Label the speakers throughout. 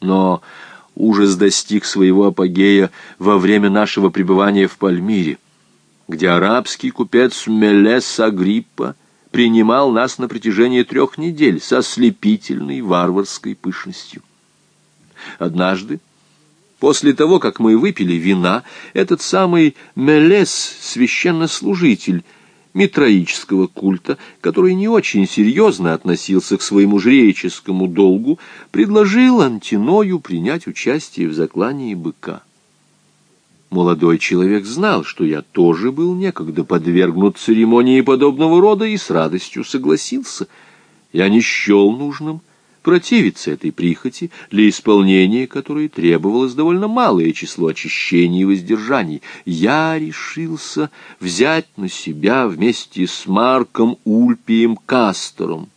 Speaker 1: Но ужас достиг своего апогея во время нашего пребывания в Пальмире, где арабский купец Мелес Агриппа принимал нас на протяжении трех недель со слепительной варварской пышностью. Однажды, после того, как мы выпили вина, этот самый Мелес, священнослужитель, митроического культа, который не очень серьезно относился к своему жреческому долгу, предложил Антиною принять участие в заклании быка. Молодой человек знал, что я тоже был некогда подвергнут церемонии подобного рода и с радостью согласился. Я не счел нужным противиться этой прихоти, для исполнения которой требовалось довольно малое число очищений и воздержаний. Я решился взять на себя вместе с Марком Ульпием Кастором,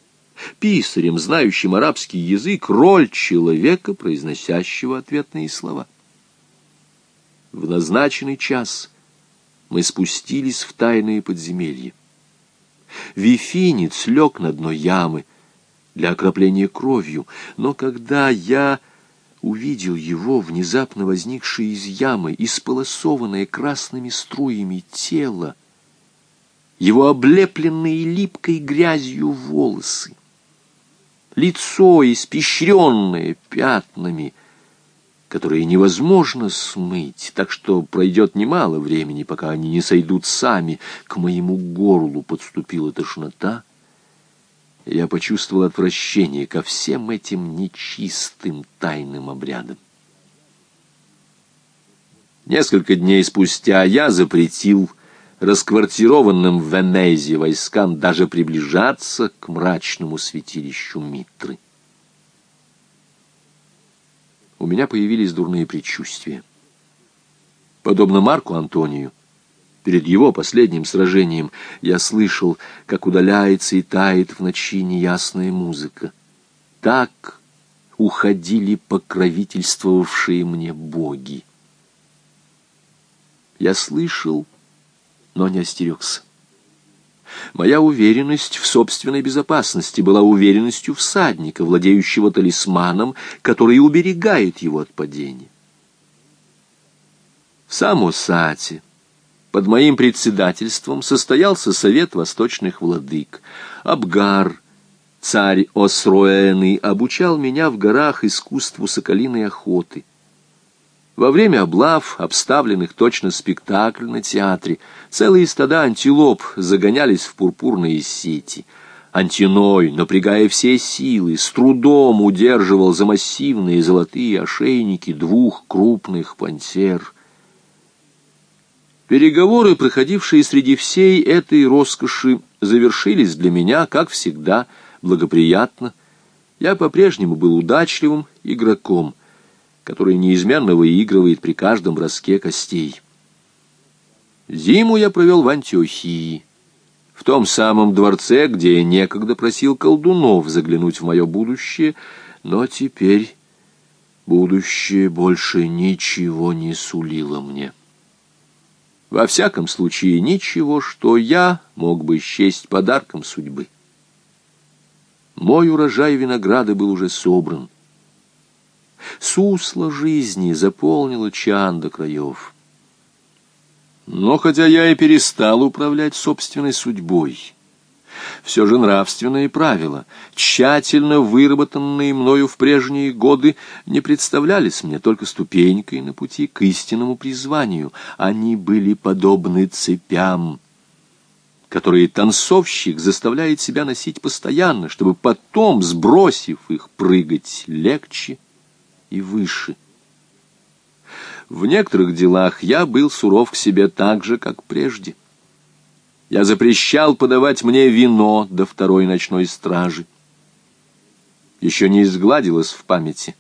Speaker 1: писарем, знающим арабский язык, роль человека, произносящего ответные слова. В назначенный час мы спустились в тайные подземелья. Вифинец лег на дно ямы, для окропления кровью, но когда я увидел его, внезапно возникшее из ямы, исполосованное красными струями тело, его облепленные липкой грязью волосы, лицо, испещренное пятнами, которые невозможно смыть, так что пройдет немало времени, пока они не сойдут сами, к моему горлу подступила тошнота, я почувствовал отвращение ко всем этим нечистым тайным обрядам. Несколько дней спустя я запретил расквартированным в Венезе войскам даже приближаться к мрачному святилищу Митры. У меня появились дурные предчувствия. Подобно Марку Антонию, Перед его последним сражением я слышал, как удаляется и тает в ночи неясная музыка. Так уходили покровительствовавшие мне боги. Я слышал, но не остерегся. Моя уверенность в собственной безопасности была уверенностью всадника, владеющего талисманом, который уберегает его от падения. В Самосате под моим председательством состоялся совет восточных владык. Абгар, царь Осроэны, обучал меня в горах искусству соколиной охоты. Во время облав, обставленных точно спектакль на театре, целые стада антилоп загонялись в пурпурные сети. Антиной, напрягая все силы, с трудом удерживал за массивные золотые ошейники двух крупных пантер — Переговоры, проходившие среди всей этой роскоши, завершились для меня, как всегда, благоприятно. Я по-прежнему был удачливым игроком, который неизменно выигрывает при каждом броске костей. Зиму я провел в Антиохии, в том самом дворце, где я некогда просил колдунов заглянуть в мое будущее, но теперь будущее больше ничего не сулило мне. Во всяком случае, ничего, что я мог бы счесть подарком судьбы. Мой урожай винограда был уже собран. Сусло жизни заполнило чан до краев. Но хотя я и перестал управлять собственной судьбой, все же нравственные правила, тщательно выработанные мною в прежние годы, не представлялись мне только ступенькой на пути к истинному призванию. Они были подобны цепям, которые танцовщик заставляет себя носить постоянно, чтобы потом, сбросив их, прыгать легче и выше. В некоторых делах я был суров к себе так же, как прежде. Я запрещал подавать мне вино до второй ночной стражи. Еще не изгладилось в памяти,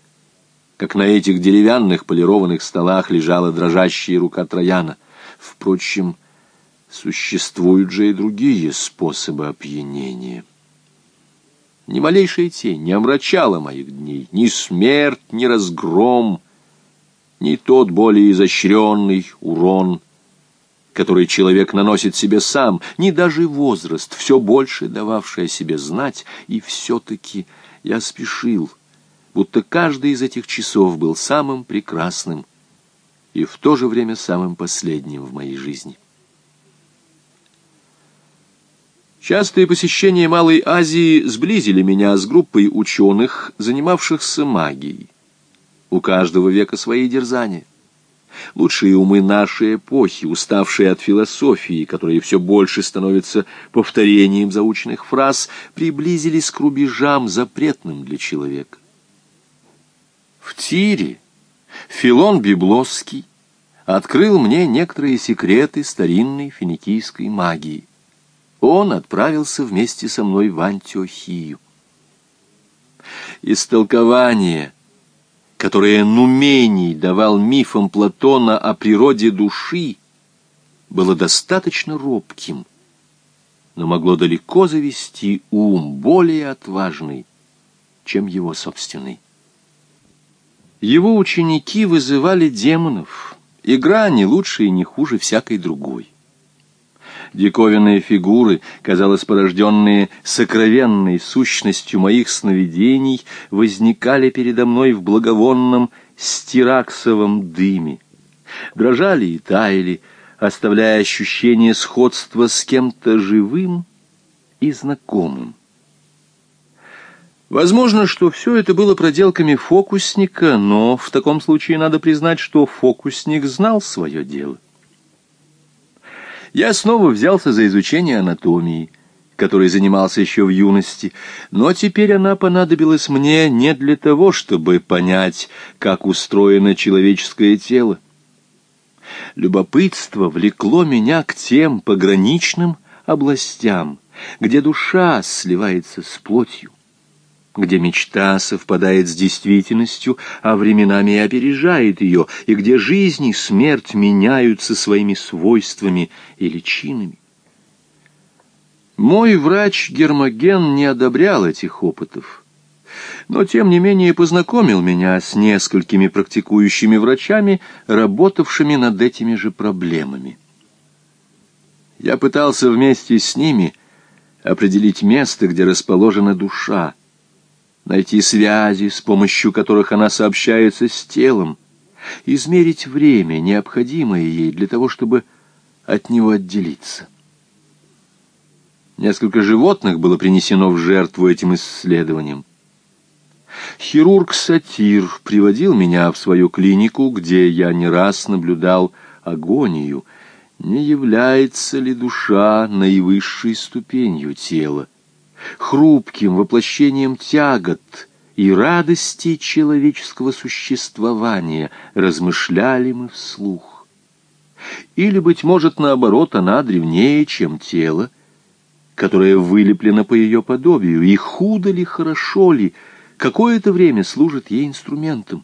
Speaker 1: как на этих деревянных полированных столах лежала дрожащая рука Трояна. Впрочем, существуют же и другие способы опьянения. Ни малейшая тень не омрачала моих дней, ни смерть, ни разгром, ни тот более изощренный урон — который человек наносит себе сам, ни даже возраст, все больше дававший о себе знать, и все-таки я спешил будто каждый из этих часов был самым прекрасным и в то же время самым последним в моей жизни. Частые посещения Малой Азии сблизили меня с группой ученых, занимавшихся магией. У каждого века свои дерзания. Лучшие умы нашей эпохи, уставшие от философии, которая все больше становится повторением заученных фраз, приблизились к рубежам, запретным для человека. В Тире Филон Библосский открыл мне некоторые секреты старинной финикийской магии он отправился вместе со мной в Антиохию. Истолкование, которое Нумений давал мифам Платона о природе души, было достаточно робким, но могло далеко завести ум более отважный, чем его собственный. Его ученики вызывали демонов, игра не лучше и не хуже всякой другой диковинные фигуры, казалось, порожденные сокровенной сущностью моих сновидений, возникали передо мной в благовонном стираксовом дыме. Дрожали и таяли, оставляя ощущение сходства с кем-то живым и знакомым. Возможно, что все это было проделками фокусника, но в таком случае надо признать, что фокусник знал свое дело я снова взялся за изучение анатомии, которой занимался еще в юности, но теперь она понадобилась мне не для того, чтобы понять, как устроено человеческое тело. Любопытство влекло меня к тем пограничным областям, где душа сливается с плотью где мечта совпадает с действительностью, а временами опережает ее, и где жизнь и смерть меняются своими свойствами и личинами. Мой врач Гермоген не одобрял этих опытов, но тем не менее познакомил меня с несколькими практикующими врачами, работавшими над этими же проблемами. Я пытался вместе с ними определить место, где расположена душа, найти связи, с помощью которых она сообщается с телом, измерить время, необходимое ей для того, чтобы от него отделиться. Несколько животных было принесено в жертву этим исследованиям. Хирург-сатир приводил меня в свою клинику, где я не раз наблюдал агонию. Не является ли душа наивысшей ступенью тела? Хрупким воплощением тягот и радости человеческого существования, размышляли мы вслух. Или, быть может, наоборот, она древнее, чем тело, которое вылеплено по ее подобию, и худо ли, хорошо ли, какое-то время служит ей инструментом.